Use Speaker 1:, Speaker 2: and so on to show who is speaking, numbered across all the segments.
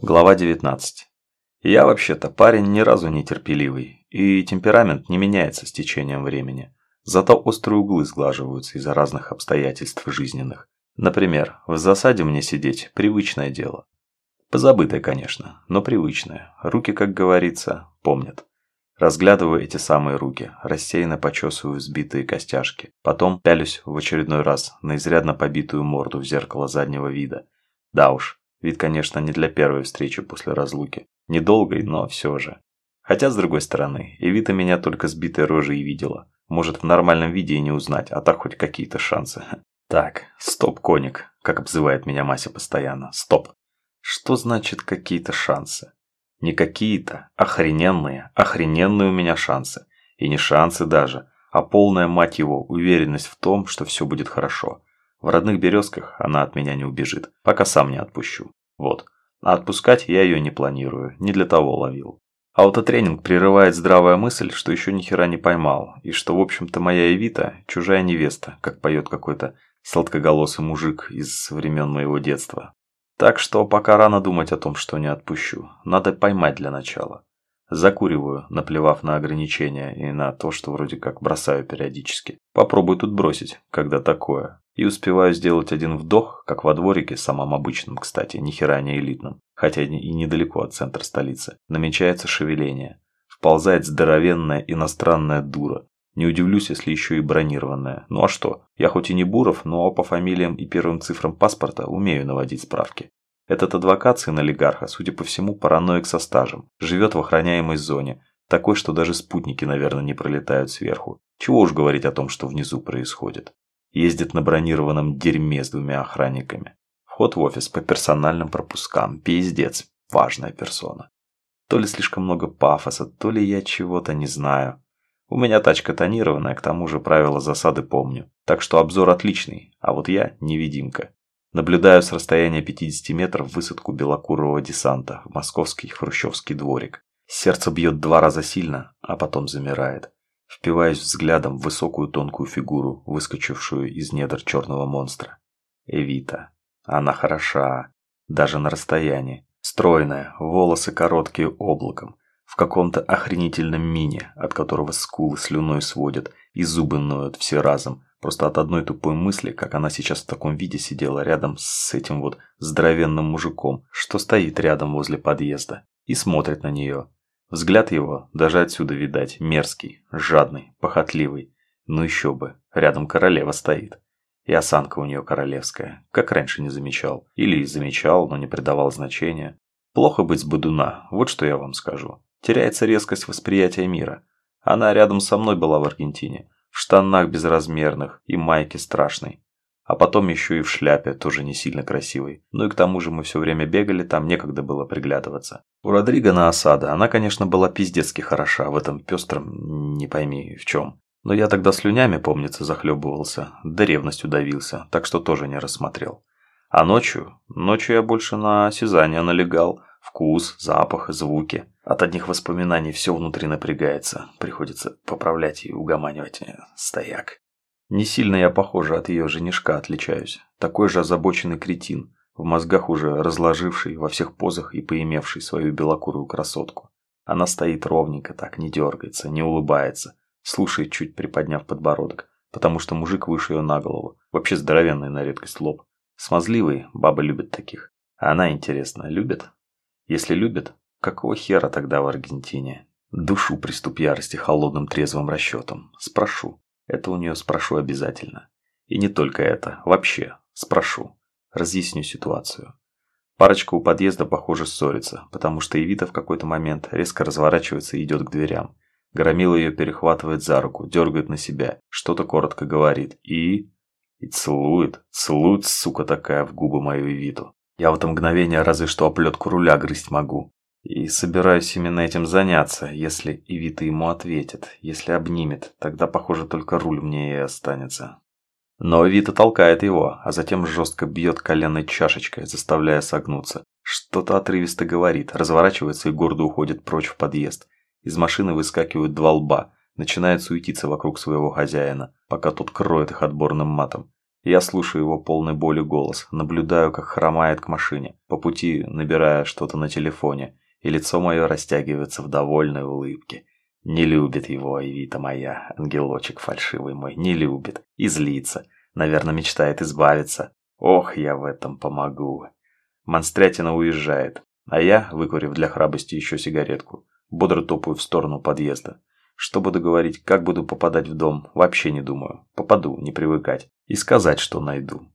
Speaker 1: Глава 19. Я вообще-то парень ни разу не терпеливый, и темперамент не меняется с течением времени. Зато острые углы сглаживаются из-за разных обстоятельств жизненных. Например, в засаде мне сидеть – привычное дело. Позабытое, конечно, но привычное. Руки, как говорится, помнят. Разглядываю эти самые руки, рассеянно почесываю сбитые костяшки. Потом пялюсь в очередной раз на изрядно побитую морду в зеркало заднего вида. Да уж, Вид, конечно, не для первой встречи после разлуки. Недолгой, но все же. Хотя, с другой стороны, Эвита меня только сбитой рожей видела. Может, в нормальном виде и не узнать, а так хоть какие-то шансы. Так, стоп, коник, как обзывает меня Мася постоянно. Стоп. Что значит какие-то шансы? Не какие-то, охрененные, охрененные у меня шансы. И не шансы даже, а полная, мать его, уверенность в том, что все будет хорошо. В родных березках она от меня не убежит, пока сам не отпущу. Вот. А отпускать я ее не планирую, не для того ловил. Аутотренинг прерывает здравая мысль, что еще ни хера не поймал, и что, в общем-то, моя Эвита – чужая невеста, как поет какой-то сладкоголосый мужик из времен моего детства. Так что пока рано думать о том, что не отпущу. Надо поймать для начала. Закуриваю, наплевав на ограничения и на то, что вроде как бросаю периодически. Попробуй тут бросить, когда такое. И успеваю сделать один вдох, как во дворике, самом обычном, кстати, ни хера не элитном, хотя и недалеко от центра столицы, намечается шевеление. Вползает здоровенная иностранная дура. Не удивлюсь, если еще и бронированная. Ну а что? Я хоть и не Буров, но по фамилиям и первым цифрам паспорта умею наводить справки. Этот адвокат, сын олигарха, судя по всему, параноик со стажем. Живет в охраняемой зоне. Такой, что даже спутники, наверное, не пролетают сверху. Чего уж говорить о том, что внизу происходит. Ездит на бронированном дерьме с двумя охранниками. Вход в офис по персональным пропускам. Пиздец. Важная персона. То ли слишком много пафоса, то ли я чего-то не знаю. У меня тачка тонированная, к тому же правила засады помню. Так что обзор отличный, а вот я невидимка. Наблюдаю с расстояния 50 метров высадку белокурового десанта в московский хрущевский дворик. Сердце бьет два раза сильно, а потом замирает. Впиваюсь взглядом в высокую тонкую фигуру, выскочившую из недр черного монстра. Эвита. Она хороша, даже на расстоянии. Стройная, волосы короткие облаком, в каком-то охренительном мине, от которого скулы слюной сводят и зубы ноют все разом, Просто от одной тупой мысли, как она сейчас в таком виде сидела рядом с этим вот здоровенным мужиком, что стоит рядом возле подъезда, и смотрит на нее. Взгляд его, даже отсюда видать, мерзкий, жадный, похотливый. Ну еще бы, рядом королева стоит. И осанка у нее королевская, как раньше не замечал. Или замечал, но не придавал значения. Плохо быть с бодуна, вот что я вам скажу. Теряется резкость восприятия мира. Она рядом со мной была в Аргентине в штанах безразмерных и майке страшной. А потом еще и в шляпе, тоже не сильно красивой. Ну и к тому же мы все время бегали, там некогда было приглядываться. У Родриго на осада, она, конечно, была пиздецки хороша в этом пестром, не пойми в чем. Но я тогда слюнями, помнится, захлебывался, да ревностью давился, так что тоже не рассмотрел. А ночью? Ночью я больше на осязание налегал. Вкус, запах, звуки. От одних воспоминаний все внутри напрягается. Приходится поправлять и угоманивать. Э, стояк. Не сильно я, похоже, от ее женишка отличаюсь. Такой же озабоченный кретин, в мозгах уже разложивший во всех позах и поимевший свою белокурую красотку. Она стоит ровненько так, не дергается, не улыбается, слушает, чуть приподняв подбородок, потому что мужик выше ее на голову, вообще здоровенный на редкость лоб. Смазливый, бабы любят таких. А она, интересно, любит? Если любит, какого хера тогда в Аргентине? Душу приступ ярости холодным трезвым расчетом. Спрошу. Это у нее спрошу обязательно. И не только это. Вообще. Спрошу. Разъясню ситуацию. Парочка у подъезда, похоже, ссорится, потому что Евита в какой-то момент резко разворачивается и идет к дверям. Громила ее перехватывает за руку, дергает на себя, что-то коротко говорит и... И целует, целует, сука такая, в губы мою Евиту. Я в это мгновение разве что оплетку руля грызть могу. И собираюсь именно этим заняться, если Ивита ему ответит. Если обнимет, тогда, похоже, только руль мне и останется. Но Вита толкает его, а затем жестко бьет коленной чашечкой, заставляя согнуться. Что-то отрывисто говорит, разворачивается и гордо уходит прочь в подъезд. Из машины выскакивают два лба, начинают суетиться вокруг своего хозяина, пока тот кроет их отборным матом. Я слушаю его полный боли голос, наблюдаю, как хромает к машине, по пути набирая что-то на телефоне, и лицо мое растягивается в довольной улыбке. Не любит его Эвита моя, ангелочек фальшивый мой, не любит. И злится. Наверное, мечтает избавиться. Ох, я в этом помогу. Монстрятина уезжает, а я, выкурив для храбрости еще сигаретку, бодро топаю в сторону подъезда. Что буду говорить, как буду попадать в дом, вообще не думаю. Попаду, не привыкать. И сказать, что найду.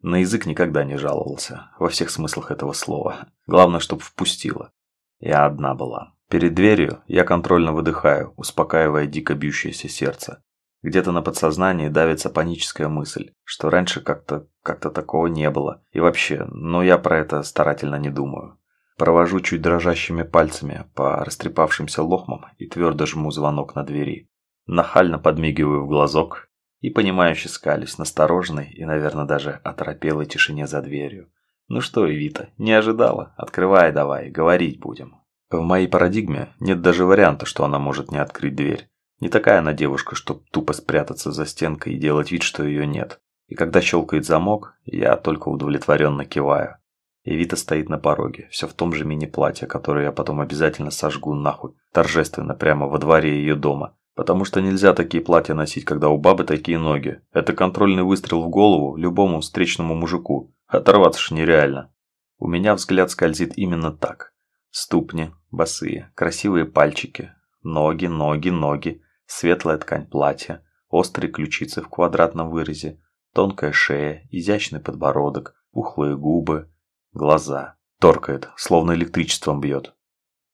Speaker 1: На язык никогда не жаловался, во всех смыслах этого слова. Главное, чтоб впустила. Я одна была. Перед дверью я контрольно выдыхаю, успокаивая дико бьющееся сердце. Где-то на подсознании давится паническая мысль, что раньше как-то как-то такого не было. И вообще, но я про это старательно не думаю. Провожу чуть дрожащими пальцами по растрепавшимся лохмам и твердо жму звонок на двери. Нахально подмигиваю в глазок и понимающе скалюсь настороженной и, наверное, даже оторопелой тишине за дверью. Ну что, Эвита, не ожидала? Открывай давай, говорить будем. В моей парадигме нет даже варианта, что она может не открыть дверь. Не такая она девушка, чтоб тупо спрятаться за стенкой и делать вид, что ее нет. И когда щелкает замок, я только удовлетворенно киваю. Эвита стоит на пороге, все в том же мини-платье, которое я потом обязательно сожгу нахуй, торжественно прямо во дворе ее дома. Потому что нельзя такие платья носить, когда у бабы такие ноги. Это контрольный выстрел в голову любому встречному мужику. Оторваться ж нереально. У меня взгляд скользит именно так. Ступни, босые, красивые пальчики, ноги, ноги, ноги, светлая ткань платья, острые ключицы в квадратном вырезе, тонкая шея, изящный подбородок, пухлые губы, глаза. Торкает, словно электричеством бьет.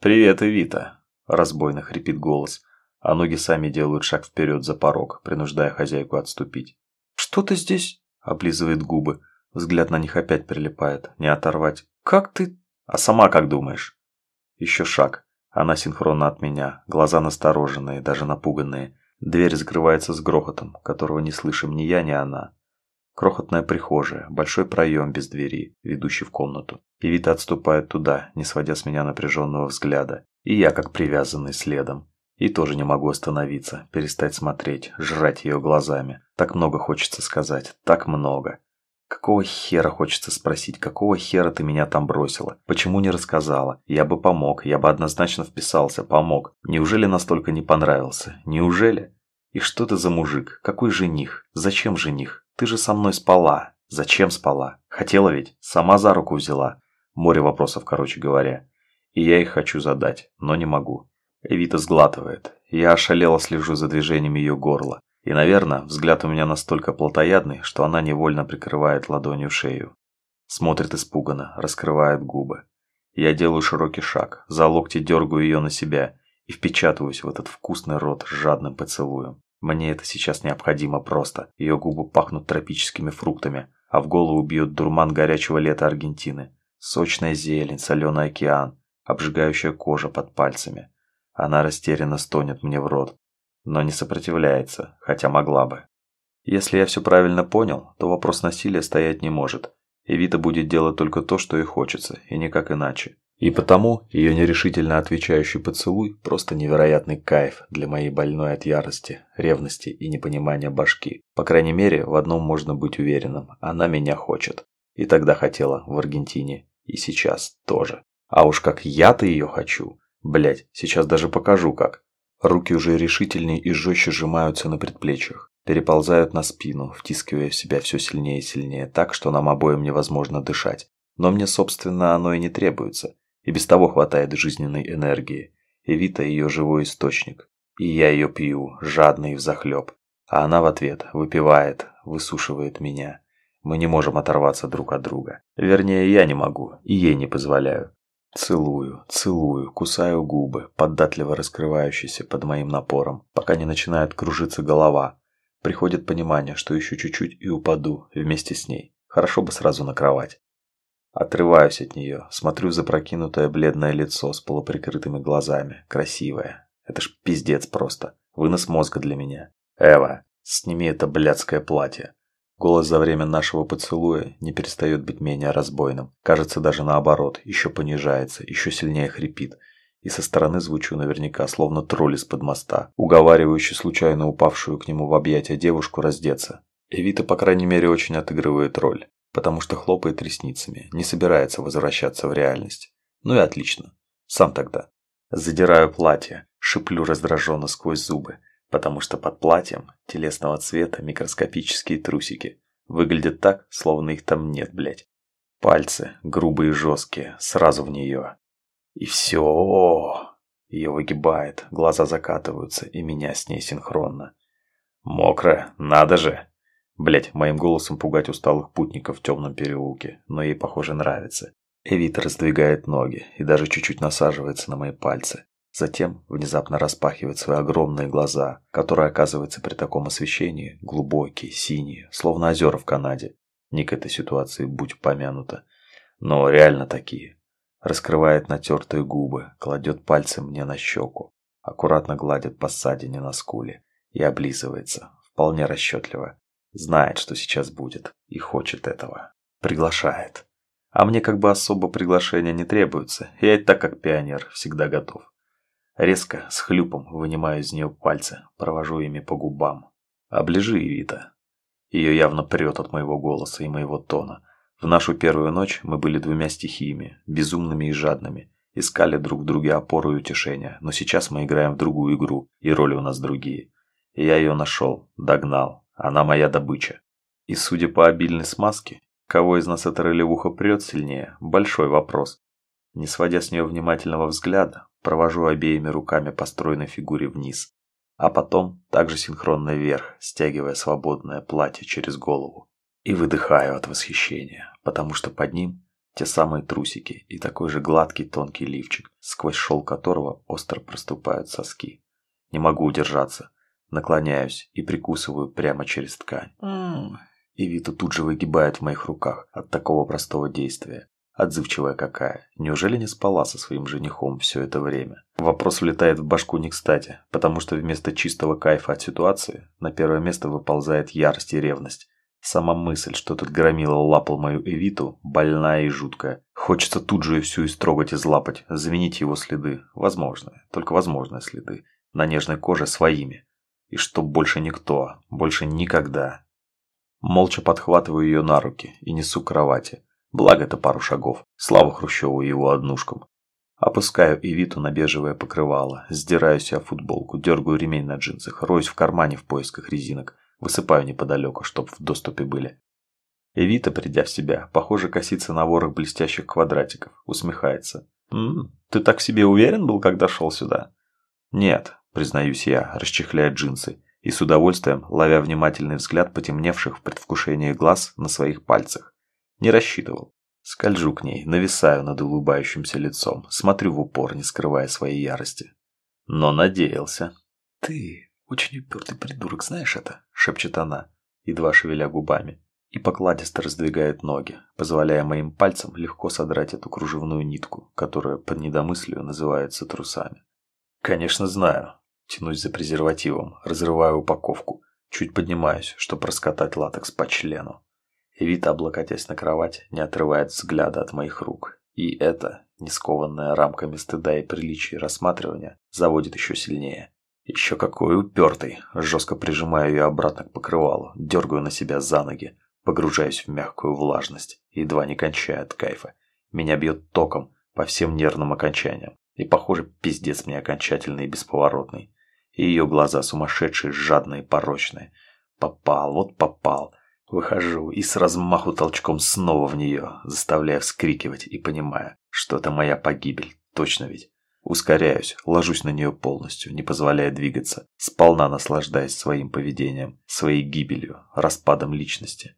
Speaker 1: «Привет, Эвита!» – разбойно хрипит голос, а ноги сами делают шаг вперед за порог, принуждая хозяйку отступить. «Что ты здесь?» – облизывает губы, Взгляд на них опять прилипает, не оторвать. «Как ты...» «А сама как думаешь?» Еще шаг. Она синхронно от меня, глаза настороженные, даже напуганные. Дверь закрывается с грохотом, которого не слышим ни я, ни она. Крохотная прихожая, большой проем без двери, ведущий в комнату. И Вита отступает туда, не сводя с меня напряженного взгляда. И я как привязанный следом. И тоже не могу остановиться, перестать смотреть, жрать ее глазами. Так много хочется сказать, так много. Какого хера хочется спросить, какого хера ты меня там бросила? Почему не рассказала? Я бы помог, я бы однозначно вписался, помог. Неужели настолько не понравился? Неужели? И что ты за мужик? Какой жених? Зачем жених? Ты же со мной спала. Зачем спала? Хотела ведь? Сама за руку взяла. Море вопросов, короче говоря. И я их хочу задать, но не могу. Эвита сглатывает. Я ошалело слежу за движением ее горла. И, наверное, взгляд у меня настолько плотоядный, что она невольно прикрывает ладонью шею. Смотрит испуганно, раскрывает губы. Я делаю широкий шаг, за локти дергаю ее на себя и впечатываюсь в этот вкусный рот с жадным поцелуем. Мне это сейчас необходимо просто. Ее губы пахнут тропическими фруктами, а в голову бьет дурман горячего лета Аргентины. Сочная зелень, соленый океан, обжигающая кожа под пальцами. Она растерянно стонет мне в рот, но не сопротивляется, хотя могла бы. Если я все правильно понял, то вопрос насилия стоять не может. Эвита будет делать только то, что ей хочется, и никак иначе. И потому ее нерешительно отвечающий поцелуй – просто невероятный кайф для моей больной от ярости, ревности и непонимания башки. По крайней мере, в одном можно быть уверенным – она меня хочет. И тогда хотела в Аргентине. И сейчас тоже. А уж как я-то ее хочу. Блять, сейчас даже покажу как. Руки уже решительнее и жестче сжимаются на предплечьях, переползают на спину, втискивая в себя все сильнее и сильнее, так, что нам обоим невозможно дышать. Но мне, собственно, оно и не требуется. И без того хватает жизненной энергии. И Вита ее живой источник. И я ее пью, жадно и взахлеб. А она в ответ выпивает, высушивает меня. Мы не можем оторваться друг от друга. Вернее, я не могу, и ей не позволяю. Целую, целую, кусаю губы, податливо раскрывающиеся под моим напором, пока не начинает кружиться голова. Приходит понимание, что еще чуть-чуть и упаду вместе с ней. Хорошо бы сразу на кровать. Отрываюсь от нее, смотрю в запрокинутое бледное лицо с полуприкрытыми глазами. Красивое. Это ж пиздец просто. Вынос мозга для меня. Эва, сними это блядское платье. Голос за время нашего поцелуя не перестает быть менее разбойным. Кажется, даже наоборот, еще понижается, еще сильнее хрипит. И со стороны звучу наверняка, словно тролль из-под моста, уговаривающий случайно упавшую к нему в объятия девушку раздеться. Эвита, по крайней мере, очень отыгрывает роль, потому что хлопает ресницами, не собирается возвращаться в реальность. Ну и отлично. Сам тогда. Задираю платье, шиплю раздраженно сквозь зубы, потому что под платьем телесного цвета микроскопические трусики. Выглядят так, словно их там нет, блядь. Пальцы, грубые и жесткие, сразу в нее. И все. Ее выгибает, глаза закатываются, и меня с ней синхронно. Мокро, надо же. Блять, моим голосом пугать усталых путников в темном переулке, но ей, похоже, нравится. Эвита раздвигает ноги и даже чуть-чуть насаживается на мои пальцы. Затем внезапно распахивает свои огромные глаза, которые, оказывается, при таком освещении глубокие, синие, словно озера в Канаде. Не к этой ситуации будь упомянуто. Но реально такие. Раскрывает натертые губы, кладет пальцы мне на щеку, аккуратно гладит по ссадине на скуле и облизывается, вполне расчетливо. Знает, что сейчас будет, и хочет этого. Приглашает. А мне как бы особо приглашения не требуется, я и так как пионер всегда готов. Резко, с хлюпом, вынимаю из нее пальцы, провожу ими по губам. Оближи, Вита. Ее явно прет от моего голоса и моего тона. В нашу первую ночь мы были двумя стихиями, безумными и жадными. Искали друг в друге опору и утешения, но сейчас мы играем в другую игру, и роли у нас другие. Я ее нашел, догнал. Она моя добыча. И судя по обильной смазке, кого из нас эта ролевуха прет сильнее, большой вопрос. Не сводя с нее внимательного взгляда, провожу обеими руками по стройной фигуре вниз, а потом также синхронно вверх, стягивая свободное платье через голову. И выдыхаю от восхищения, потому что под ним те самые трусики и такой же гладкий тонкий лифчик, сквозь шел которого остро проступают соски. Не могу удержаться, наклоняюсь и прикусываю прямо через ткань. И Вита тут же выгибает в моих руках от такого простого действия. Отзывчивая какая. Неужели не спала со своим женихом все это время? Вопрос влетает в башку не кстати, потому что вместо чистого кайфа от ситуации на первое место выползает ярость и ревность. Сама мысль, что этот громила лапал мою Эвиту, больная и жуткая. Хочется тут же и всю истрогать и злапать, заменить его следы, возможные, только возможные следы, на нежной коже своими. И чтоб больше никто, больше никогда. Молча подхватываю ее на руки и несу к кровати. Благо это пару шагов. Слава Хрущеву и его однушкам. Опускаю Ивиту на бежевое покрывало, сдираю себя футболку, дергаю ремень на джинсах, роюсь в кармане в поисках резинок, высыпаю неподалеку, чтоб в доступе были. Эвита, придя в себя, похоже, косится на ворох блестящих квадратиков, усмехается. «М -м, «Ты так себе уверен был, когда шел сюда?» «Нет», признаюсь я, расчехляя джинсы, и с удовольствием ловя внимательный взгляд потемневших в предвкушении глаз на своих пальцах. Не рассчитывал. Скольжу к ней, нависаю над улыбающимся лицом, смотрю в упор, не скрывая своей ярости. Но надеялся. «Ты очень упертый придурок, знаешь это?» – шепчет она, едва шевеля губами, и покладисто раздвигает ноги, позволяя моим пальцам легко содрать эту кружевную нитку, которая под недомыслию называется трусами. «Конечно знаю». Тянусь за презервативом, разрываю упаковку, чуть поднимаюсь, чтобы раскатать латекс по члену. Эвита, облокотясь на кровать, не отрывает взгляда от моих рук. И это, не скованное рамками стыда и приличия рассматривания, заводит еще сильнее. Еще какой упертый. Жестко прижимаю ее обратно к покрывалу, дергаю на себя за ноги, погружаюсь в мягкую влажность, едва не кончая от кайфа. Меня бьет током по всем нервным окончаниям. И, похоже, пиздец мне окончательный и бесповоротный. И ее глаза сумасшедшие, жадные, порочные. Попал, вот попал. Выхожу и с размаху толчком снова в нее, заставляя вскрикивать и понимая, что это моя погибель, точно ведь. Ускоряюсь, ложусь на нее полностью, не позволяя двигаться, сполна наслаждаясь своим поведением, своей гибелью, распадом личности.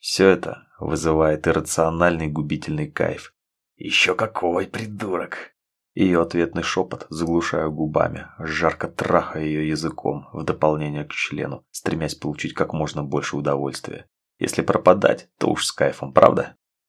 Speaker 1: Все это вызывает иррациональный губительный кайф. «Еще какой придурок!» Ее ответный шепот заглушаю губами, жарко трахая ее языком в дополнение к члену, стремясь получить как можно больше удовольствия. Если пропадать, то уж с кайфом, правда?